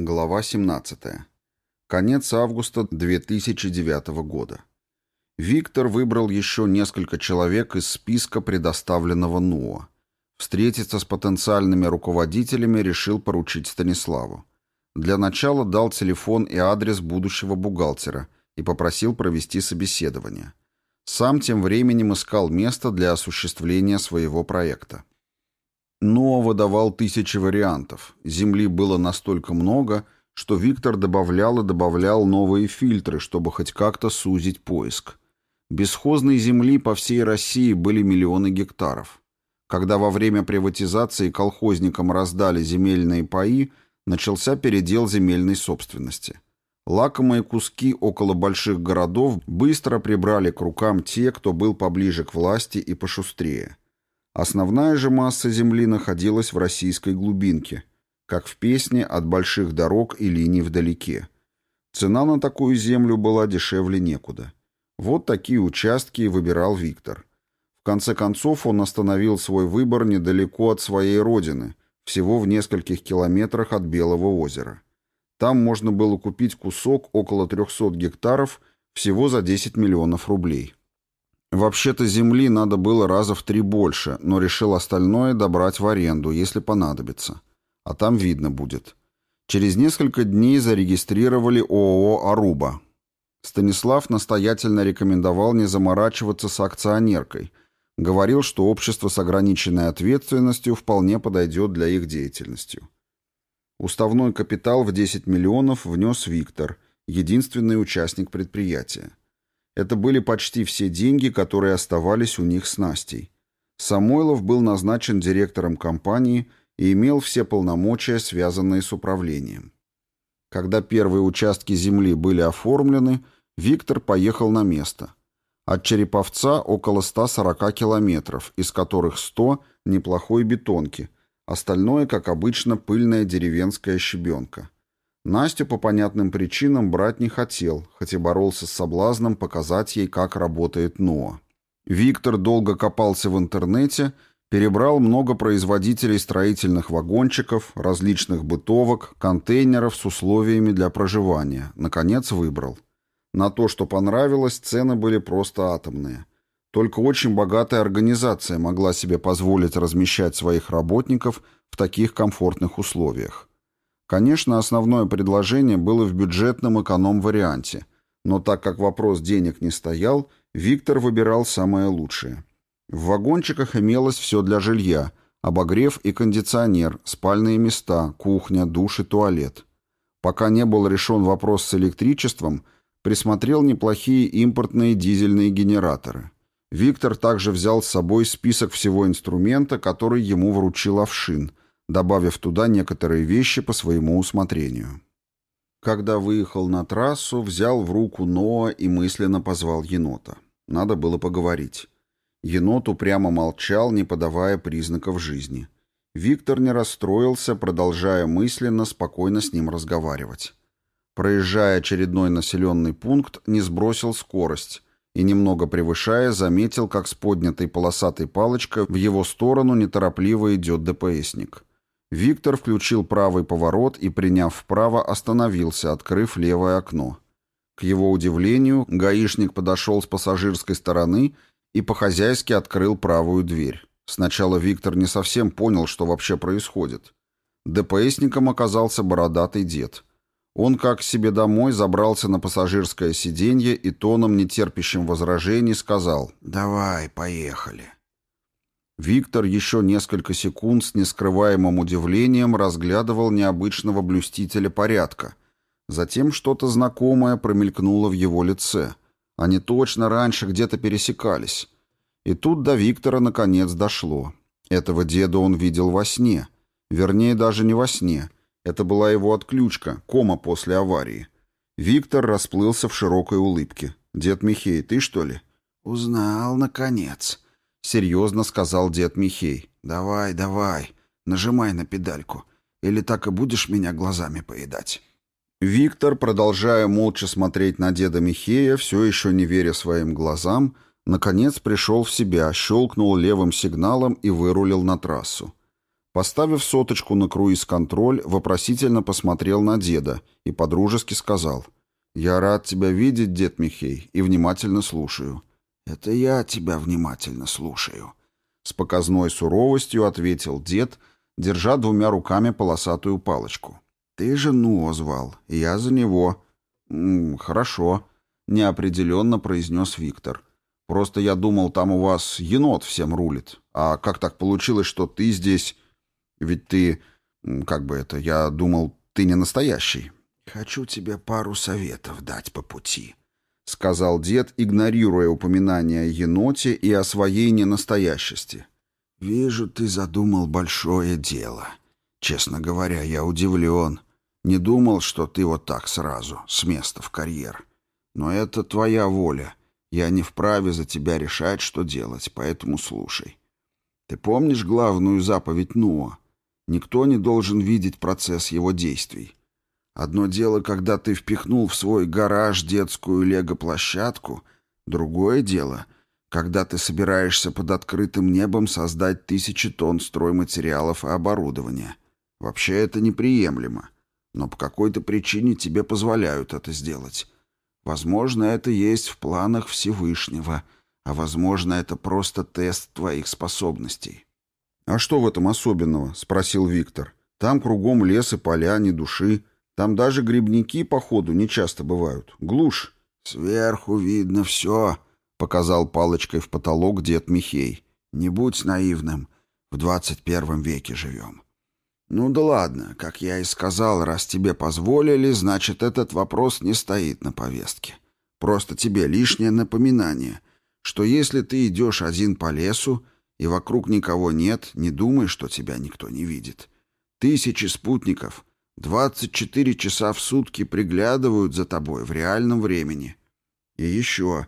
Глава 17. Конец августа 2009 года. Виктор выбрал еще несколько человек из списка, предоставленного НУО. Встретиться с потенциальными руководителями решил поручить Станиславу. Для начала дал телефон и адрес будущего бухгалтера и попросил провести собеседование. Сам тем временем искал место для осуществления своего проекта. Но выдавал тысячи вариантов. Земли было настолько много, что Виктор добавлял и добавлял новые фильтры, чтобы хоть как-то сузить поиск. Бесхозной земли по всей России были миллионы гектаров. Когда во время приватизации колхозникам раздали земельные паи, начался передел земельной собственности. Лакомые куски около больших городов быстро прибрали к рукам те, кто был поближе к власти и пошустрее. Основная же масса земли находилась в российской глубинке, как в песне «От больших дорог и линий вдалеке». Цена на такую землю была дешевле некуда. Вот такие участки и выбирал Виктор. В конце концов он остановил свой выбор недалеко от своей родины, всего в нескольких километрах от Белого озера. Там можно было купить кусок около 300 гектаров всего за 10 миллионов рублей. Вообще-то земли надо было раза в три больше, но решил остальное добрать в аренду, если понадобится. А там видно будет. Через несколько дней зарегистрировали ООО «Аруба». Станислав настоятельно рекомендовал не заморачиваться с акционеркой. Говорил, что общество с ограниченной ответственностью вполне подойдет для их деятельности. Уставной капитал в 10 миллионов внес Виктор, единственный участник предприятия. Это были почти все деньги, которые оставались у них с Настей. Самойлов был назначен директором компании и имел все полномочия, связанные с управлением. Когда первые участки земли были оформлены, Виктор поехал на место. От Череповца около 140 километров, из которых 100 – неплохой бетонки, остальное, как обычно, пыльная деревенская щебенка. Настю по понятным причинам брать не хотел, хоть и боролся с соблазном показать ей, как работает НОА. Виктор долго копался в интернете, перебрал много производителей строительных вагончиков, различных бытовок, контейнеров с условиями для проживания. Наконец выбрал. На то, что понравилось, цены были просто атомные. Только очень богатая организация могла себе позволить размещать своих работников в таких комфортных условиях. Конечно, основное предложение было в бюджетном эконом-варианте, но так как вопрос денег не стоял, Виктор выбирал самое лучшее. В вагончиках имелось все для жилья, обогрев и кондиционер, спальные места, кухня, душ и туалет. Пока не был решен вопрос с электричеством, присмотрел неплохие импортные дизельные генераторы. Виктор также взял с собой список всего инструмента, который ему вручил Овшин – добавив туда некоторые вещи по своему усмотрению. Когда выехал на трассу, взял в руку Ноа и мысленно позвал енота. Надо было поговорить. Енот упрямо молчал, не подавая признаков жизни. Виктор не расстроился, продолжая мысленно спокойно с ним разговаривать. Проезжая очередной населенный пункт, не сбросил скорость и, немного превышая, заметил, как с поднятой полосатой палочкой в его сторону неторопливо идет ДПСник. Виктор включил правый поворот и, приняв вправо, остановился, открыв левое окно. К его удивлению, гаишник подошел с пассажирской стороны и по-хозяйски открыл правую дверь. Сначала Виктор не совсем понял, что вообще происходит. ДПСником оказался бородатый дед. Он, как к себе домой, забрался на пассажирское сиденье и тоном, нетерпящим возражений, сказал «Давай, поехали». Виктор еще несколько секунд с нескрываемым удивлением разглядывал необычного блюстителя порядка. Затем что-то знакомое промелькнуло в его лице. Они точно раньше где-то пересекались. И тут до Виктора наконец дошло. Этого деда он видел во сне. Вернее, даже не во сне. Это была его отключка, кома после аварии. Виктор расплылся в широкой улыбке. «Дед Михей, ты что ли?» «Узнал, наконец», — серьезно сказал дед Михей. «Давай, давай, нажимай на педальку, или так и будешь меня глазами поедать». Виктор, продолжая молча смотреть на деда Михея, все еще не веря своим глазам, наконец пришел в себя, щелкнул левым сигналом и вырулил на трассу. Поставив соточку на круиз-контроль, вопросительно посмотрел на деда и подружески сказал. «Я рад тебя видеть, дед Михей, и внимательно слушаю». «Это я тебя внимательно слушаю», — с показной суровостью ответил дед, держа двумя руками полосатую палочку. «Ты же Нуо звал, я за него». «М -м, «Хорошо», — неопределенно произнес Виктор. «Просто я думал, там у вас енот всем рулит. А как так получилось, что ты здесь...» Ведь ты... Как бы это... Я думал, ты не настоящий». «Хочу тебе пару советов дать по пути», — сказал дед, игнорируя упоминания о еноте и о своей ненастоящести. «Вижу, ты задумал большое дело. Честно говоря, я удивлен. Не думал, что ты вот так сразу, с места в карьер. Но это твоя воля. Я не вправе за тебя решать, что делать, поэтому слушай. Ты помнишь главную заповедь Нуа? Никто не должен видеть процесс его действий. Одно дело, когда ты впихнул в свой гараж детскую лего-площадку, другое дело, когда ты собираешься под открытым небом создать тысячи тонн стройматериалов и оборудования. Вообще это неприемлемо, но по какой-то причине тебе позволяют это сделать. Возможно, это есть в планах Всевышнего, а возможно, это просто тест твоих способностей. «А что в этом особенного?» — спросил Виктор. «Там кругом лес и поля, ни души. Там даже грибники, походу, не часто бывают. Глушь». «Сверху видно все», — показал палочкой в потолок дед Михей. «Не будь наивным. В двадцать первом веке живем». «Ну да ладно, как я и сказал, раз тебе позволили, значит, этот вопрос не стоит на повестке. Просто тебе лишнее напоминание, что если ты идешь один по лесу, и вокруг никого нет, не думай, что тебя никто не видит. Тысячи спутников 24 часа в сутки приглядывают за тобой в реальном времени. И еще,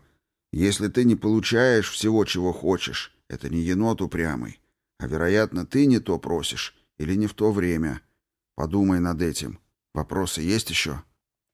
если ты не получаешь всего, чего хочешь, это не енот упрямый, а, вероятно, ты не то просишь или не в то время. Подумай над этим. Вопросы есть еще?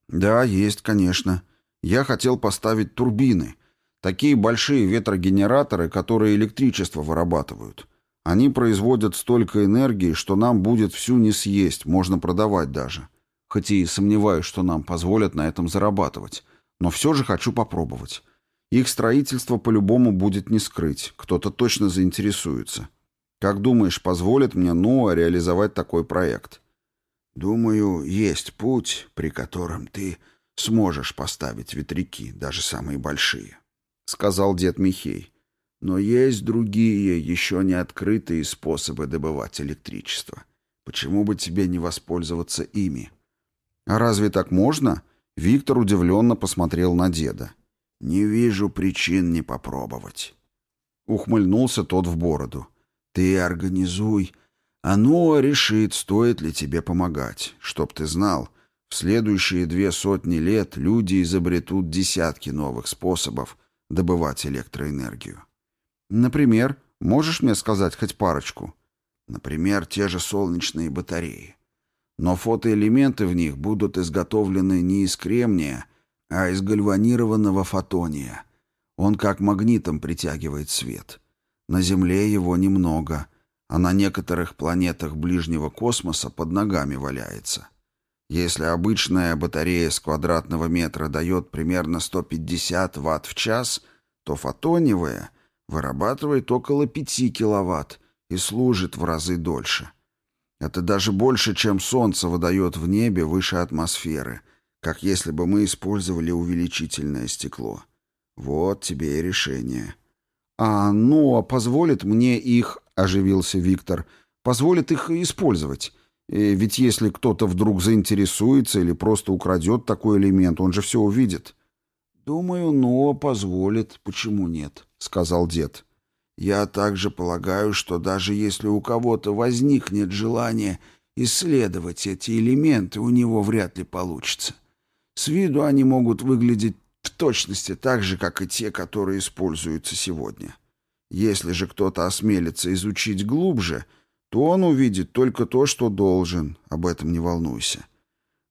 Да, есть, конечно. Я хотел поставить турбины — Такие большие ветрогенераторы, которые электричество вырабатывают. Они производят столько энергии, что нам будет всю не съесть, можно продавать даже. Хоть и сомневаюсь, что нам позволят на этом зарабатывать. Но все же хочу попробовать. Их строительство по-любому будет не скрыть. Кто-то точно заинтересуется. Как думаешь, позволит мне Ноа реализовать такой проект? Думаю, есть путь, при котором ты сможешь поставить ветряки, даже самые большие. — сказал дед Михей. «Но есть другие, еще не открытые способы добывать электричество. Почему бы тебе не воспользоваться ими?» «А разве так можно?» Виктор удивленно посмотрел на деда. «Не вижу причин не попробовать». Ухмыльнулся тот в бороду. «Ты организуй. Оно решит, стоит ли тебе помогать. Чтоб ты знал, в следующие две сотни лет люди изобретут десятки новых способов, добывать электроэнергию. Например, можешь мне сказать хоть парочку? Например, те же солнечные батареи. Но фотоэлементы в них будут изготовлены не из кремния, а из гальванированного фотония. Он как магнитом притягивает свет. На Земле его немного, а на некоторых планетах ближнего космоса под ногами валяется. Если обычная батарея с квадратного метра дает примерно 150 Вт в час, то фотониевая вырабатывает около 5 киловатт и служит в разы дольше. Это даже больше, чем Солнце выдает в небе выше атмосферы, как если бы мы использовали увеличительное стекло. Вот тебе и решение. «А ну, а позволит мне их...» — оживился Виктор. «Позволит их использовать. И ведь если кто-то вдруг заинтересуется или просто украдет такой элемент, он же все увидит. «Думаю, Ноа позволит. Почему нет?» — сказал дед. «Я также полагаю, что даже если у кого-то возникнет желание исследовать эти элементы, у него вряд ли получится. С виду они могут выглядеть в точности так же, как и те, которые используются сегодня. Если же кто-то осмелится изучить глубже — то он увидит только то, что должен, об этом не волнуйся.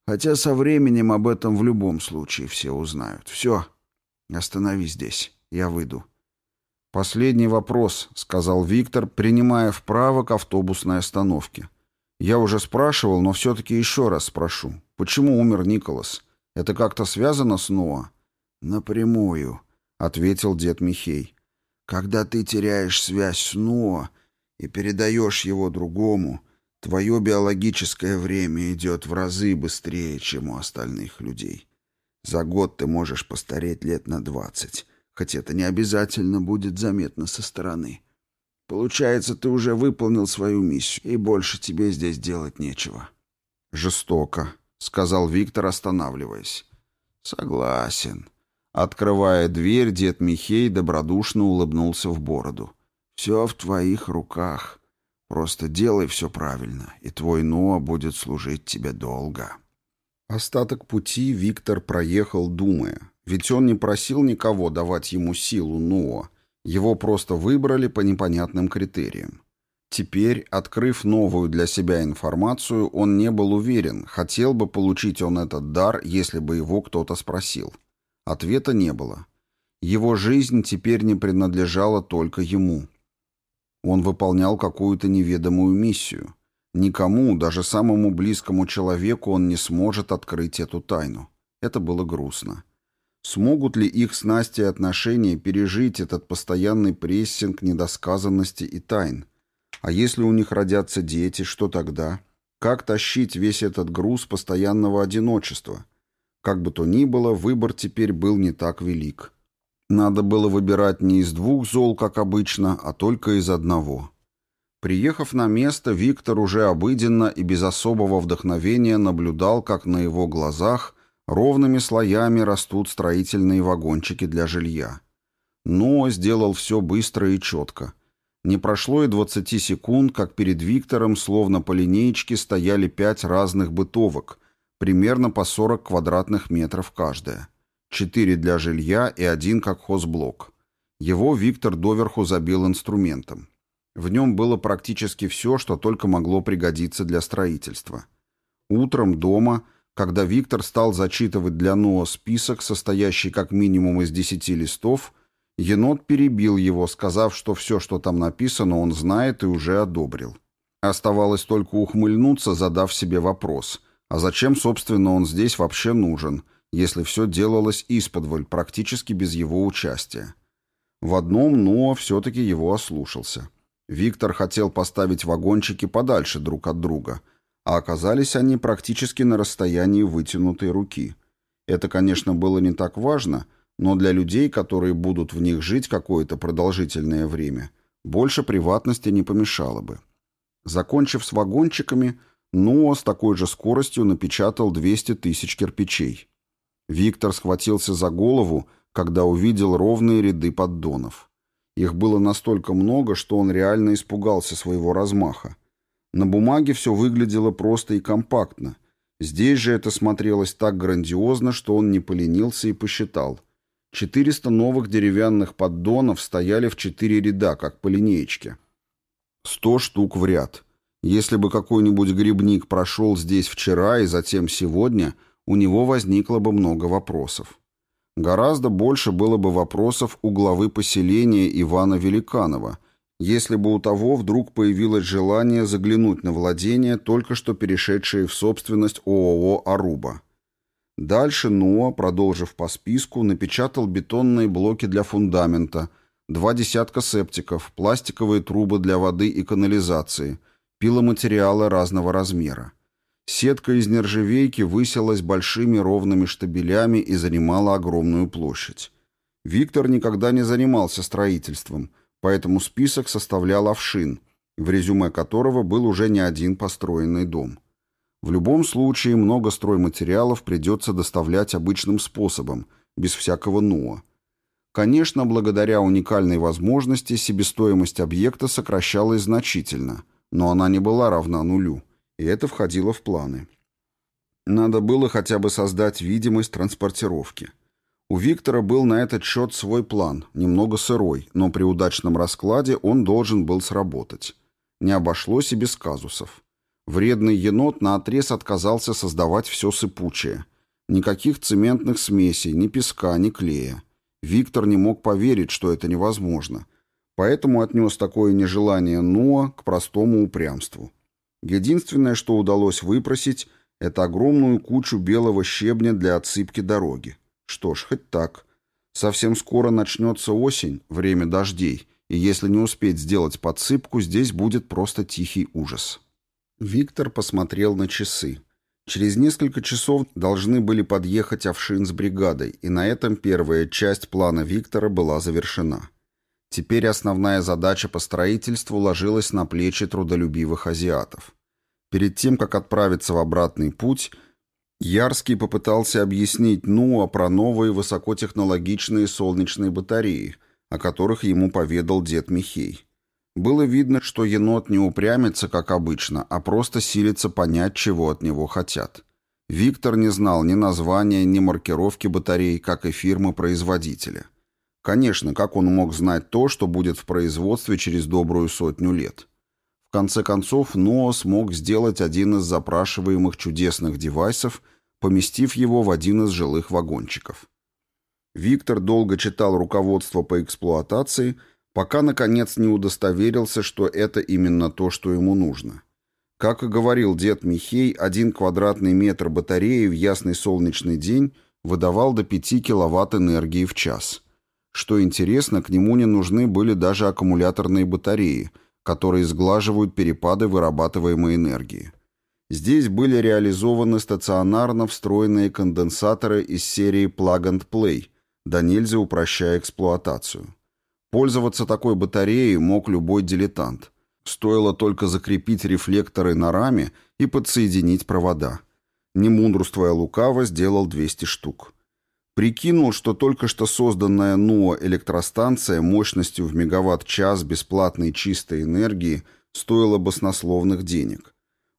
Хотя со временем об этом в любом случае все узнают. Все, останови здесь, я выйду. «Последний вопрос», — сказал Виктор, принимая вправо к автобусной остановке. «Я уже спрашивал, но все-таки еще раз спрошу. Почему умер Николас? Это как-то связано с Ноа?» «Напрямую», — ответил дед Михей. «Когда ты теряешь связь с Ноа и передаешь его другому, твое биологическое время идет в разы быстрее, чем у остальных людей. За год ты можешь постареть лет на двадцать» хоть это не обязательно будет заметно со стороны. Получается, ты уже выполнил свою миссию, и больше тебе здесь делать нечего. Жестоко, сказал Виктор, останавливаясь. Согласен. Открывая дверь, дед Михей добродушно улыбнулся в бороду. Все в твоих руках. Просто делай все правильно, и твой Ноа будет служить тебе долго. Остаток пути Виктор проехал, думая. Ведь он не просил никого давать ему силу Ноа. Его просто выбрали по непонятным критериям. Теперь, открыв новую для себя информацию, он не был уверен, хотел бы получить он этот дар, если бы его кто-то спросил. Ответа не было. Его жизнь теперь не принадлежала только ему. Он выполнял какую-то неведомую миссию. Никому, даже самому близкому человеку, он не сможет открыть эту тайну. Это было грустно. Смогут ли их с Настей отношения пережить этот постоянный прессинг недосказанности и тайн? А если у них родятся дети, что тогда? Как тащить весь этот груз постоянного одиночества? Как бы то ни было, выбор теперь был не так велик. Надо было выбирать не из двух зол, как обычно, а только из одного. Приехав на место, Виктор уже обыденно и без особого вдохновения наблюдал, как на его глазах Ровными слоями растут строительные вагончики для жилья. Но сделал все быстро и четко. Не прошло и 20 секунд, как перед Виктором, словно по линеечке, стояли пять разных бытовок, примерно по 40 квадратных метров каждая. Четыре для жилья и один как хозблок. Его Виктор доверху забил инструментом. В нем было практически все, что только могло пригодиться для строительства. Утром дома – когда Виктор стал зачитывать для Ноа список, состоящий как минимум из десяти листов, енот перебил его, сказав, что все, что там написано, он знает и уже одобрил. Оставалось только ухмыльнуться, задав себе вопрос, а зачем, собственно, он здесь вообще нужен, если все делалось исподволь, практически без его участия. В одном Ноа все-таки его ослушался. Виктор хотел поставить вагончики подальше друг от друга – а оказались они практически на расстоянии вытянутой руки. Это, конечно, было не так важно, но для людей, которые будут в них жить какое-то продолжительное время, больше приватности не помешало бы. Закончив с вагончиками, Ноа с такой же скоростью напечатал 200 тысяч кирпичей. Виктор схватился за голову, когда увидел ровные ряды поддонов. Их было настолько много, что он реально испугался своего размаха. На бумаге все выглядело просто и компактно. Здесь же это смотрелось так грандиозно, что он не поленился и посчитал. 400 новых деревянных поддонов стояли в четыре ряда, как по линеечке. 100 штук в ряд. Если бы какой-нибудь грибник прошел здесь вчера и затем сегодня, у него возникло бы много вопросов. Гораздо больше было бы вопросов у главы поселения Ивана Великанова, если бы у того вдруг появилось желание заглянуть на владение, только что перешедшие в собственность ООО «Аруба». Дальше НОА, продолжив по списку, напечатал бетонные блоки для фундамента, два десятка септиков, пластиковые трубы для воды и канализации, пиломатериалы разного размера. Сетка из нержавейки высилась большими ровными штабелями и занимала огромную площадь. Виктор никогда не занимался строительством – поэтому список составлял Овшин, в резюме которого был уже не один построенный дом. В любом случае много стройматериалов придется доставлять обычным способом, без всякого НУА. Конечно, благодаря уникальной возможности себестоимость объекта сокращалась значительно, но она не была равна нулю, и это входило в планы. Надо было хотя бы создать видимость транспортировки – у Виктора был на этот счет свой план, немного сырой, но при удачном раскладе он должен был сработать. Не обошлось и без казусов. Вредный енот наотрез отказался создавать все сыпучее. Никаких цементных смесей, ни песка, ни клея. Виктор не мог поверить, что это невозможно. поэтому отнес такое нежелание Ноа к простому упрямству. Единственное, что удалось выпросить, это огромную кучу белого щебня для отсыпки дороги. Что ж, хоть так. Совсем скоро начнется осень, время дождей, и если не успеть сделать подсыпку, здесь будет просто тихий ужас. Виктор посмотрел на часы. Через несколько часов должны были подъехать Овшин с бригадой, и на этом первая часть плана Виктора была завершена. Теперь основная задача по строительству ложилась на плечи трудолюбивых азиатов. Перед тем, как отправиться в обратный путь, Ярский попытался объяснить Нуа про новые высокотехнологичные солнечные батареи, о которых ему поведал дед Михей. Было видно, что енот не упрямится, как обычно, а просто силится понять, чего от него хотят. Виктор не знал ни названия, ни маркировки батарей, как и фирмы-производителя. Конечно, как он мог знать то, что будет в производстве через добрую сотню лет? В конце концов, Ноа смог сделать один из запрашиваемых чудесных девайсов, поместив его в один из жилых вагончиков. Виктор долго читал руководство по эксплуатации – пока, наконец, не удостоверился, что это именно то, что ему нужно. Как и говорил дед Михей, один квадратный метр батареи в ясный солнечный день выдавал до 5 киловатт энергии в час. Что интересно, к нему не нужны были даже аккумуляторные батареи, которые сглаживают перепады вырабатываемой энергии. Здесь были реализованы стационарно встроенные конденсаторы из серии Plug and Play, да нельзя упрощая эксплуатацию. Пользоваться такой батареей мог любой дилетант. Стоило только закрепить рефлекторы на раме и подсоединить провода. Не мудрствуя лукаво, сделал 200 штук. Прикинул, что только что созданная НУО электростанция мощностью в мегаватт-час бесплатной чистой энергии стоила баснословных денег.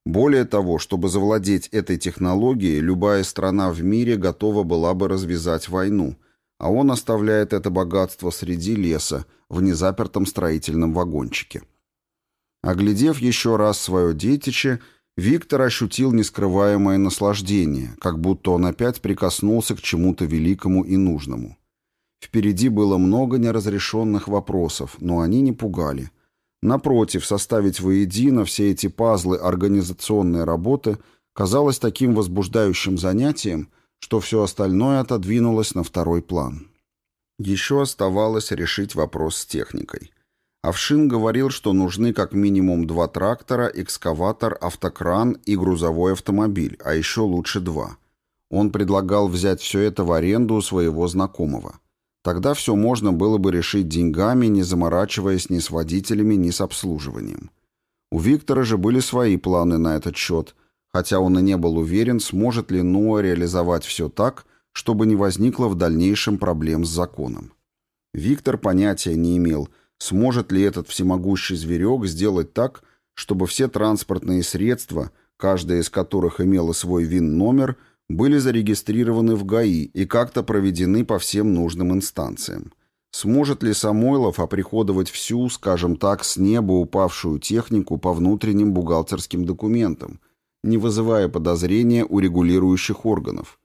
Более того, чтобы завладеть этой технологией, любая страна в мире готова была бы развязать войну – а он оставляет это богатство среди леса, в незапертом строительном вагончике. Оглядев еще раз свое детище, Виктор ощутил нескрываемое наслаждение, как будто он опять прикоснулся к чему-то великому и нужному. Впереди было много неразрешенных вопросов, но они не пугали. Напротив, составить воедино все эти пазлы организационной работы казалось таким возбуждающим занятием, что все остальное отодвинулось на второй план. Еще оставалось решить вопрос с техникой. Овшин говорил, что нужны как минимум два трактора, экскаватор, автокран и грузовой автомобиль, а еще лучше два. Он предлагал взять все это в аренду у своего знакомого. Тогда все можно было бы решить деньгами, не заморачиваясь ни с водителями, ни с обслуживанием. У Виктора же были свои планы на этот счет – хотя он и не был уверен, сможет ли Ноа реализовать все так, чтобы не возникло в дальнейшем проблем с законом. Виктор понятия не имел, сможет ли этот всемогущий зверек сделать так, чтобы все транспортные средства, каждая из которых имела свой ВИН-номер, были зарегистрированы в ГАИ и как-то проведены по всем нужным инстанциям. Сможет ли Самойлов оприходовать всю, скажем так, с неба упавшую технику по внутренним бухгалтерским документам, не вызывая подозрения у регулирующих органов.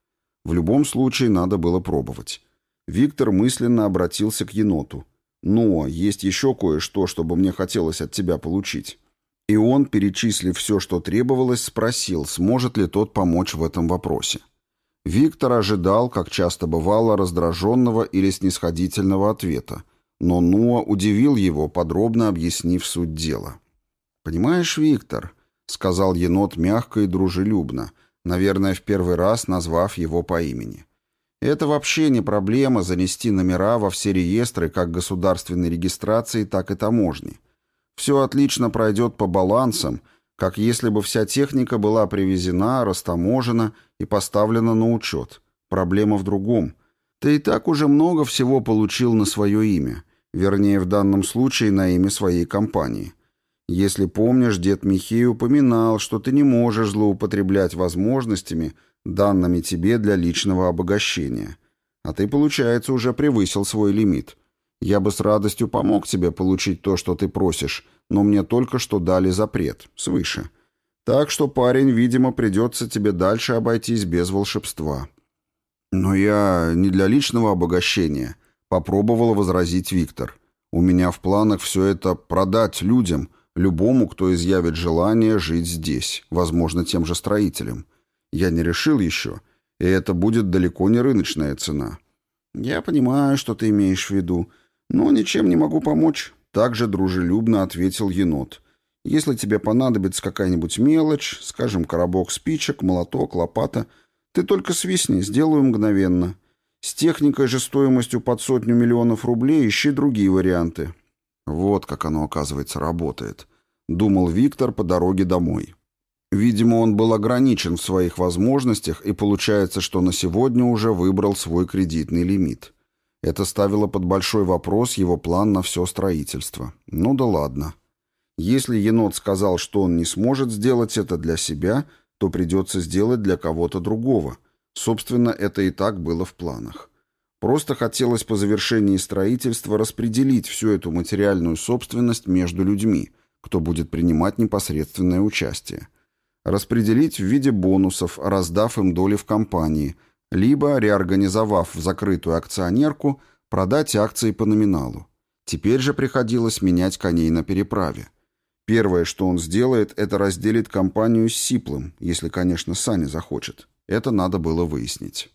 В любом случае надо было пробовать. Виктор мысленно обратился к еноту. «Но есть еще кое-что, чтобы мне хотелось от тебя получить». И он, перечислив все, что требовалось, спросил, сможет ли тот помочь в этом вопросе. Виктор ожидал, как часто бывало, раздраженного или снисходительного ответа, но Нуа удивил его, подробно объяснив суть дела. «Понимаешь, Виктор, сказал енот мягко и дружелюбно, наверное, в первый раз назвав его по имени. Это вообще не проблема занести номера во все реестры как государственной регистрации, так и таможни. Все отлично пройдет по балансам, как если бы вся техника была привезена, растаможена и поставлена на учет. Проблема в другом. Ты и так уже много всего получил на свое имя, вернее, в данном случае на имя своей компании. Если помнишь, дед Михей упоминал, что ты не можешь злоупотреблять возможностями, данными тебе для личного обогащения. А ты, получается, уже превысил свой лимит. Я бы с радостью помог тебе получить то, что ты просишь, но мне только что дали запрет, свыше. Так что, парень, видимо, придется тебе дальше обойтись без волшебства. Но я не для личного обогащения, попробовал возразить Виктор. У меня в планах все это продать людям, любому, кто изъявит желание жить здесь, возможно, тем же строителям. Я не решил еще, и это будет далеко не рыночная цена. Я понимаю, что ты имеешь в виду, но ничем не могу помочь. Также дружелюбно ответил енот. Если тебе понадобится какая-нибудь мелочь, скажем, коробок спичек, молоток, лопата, ты только свистни, сделаю мгновенно. С техникой же стоимостью под сотню миллионов рублей ищи другие варианты. Вот как оно, оказывается, работает. Думал Виктор по дороге домой. Видимо, он был ограничен в своих возможностях, и получается, что на сегодня уже выбрал свой кредитный лимит. Это ставило под большой вопрос его план на все строительство. Ну да ладно. Если енот сказал, что он не сможет сделать это для себя, то придется сделать для кого-то другого. Собственно, это и так было в планах. Просто хотелось по завершении строительства распределить всю эту материальную собственность между людьми, кто будет принимать непосредственное участие. Распределить в виде бонусов, раздав им доли в компании – либо, реорганизовав в закрытую акционерку, продать акции по номиналу. Теперь же приходилось менять коней на переправе. Первое, что он сделает, это разделит компанию с Сиплым, если, конечно, Саня захочет. Это надо было выяснить.